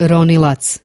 Ronilac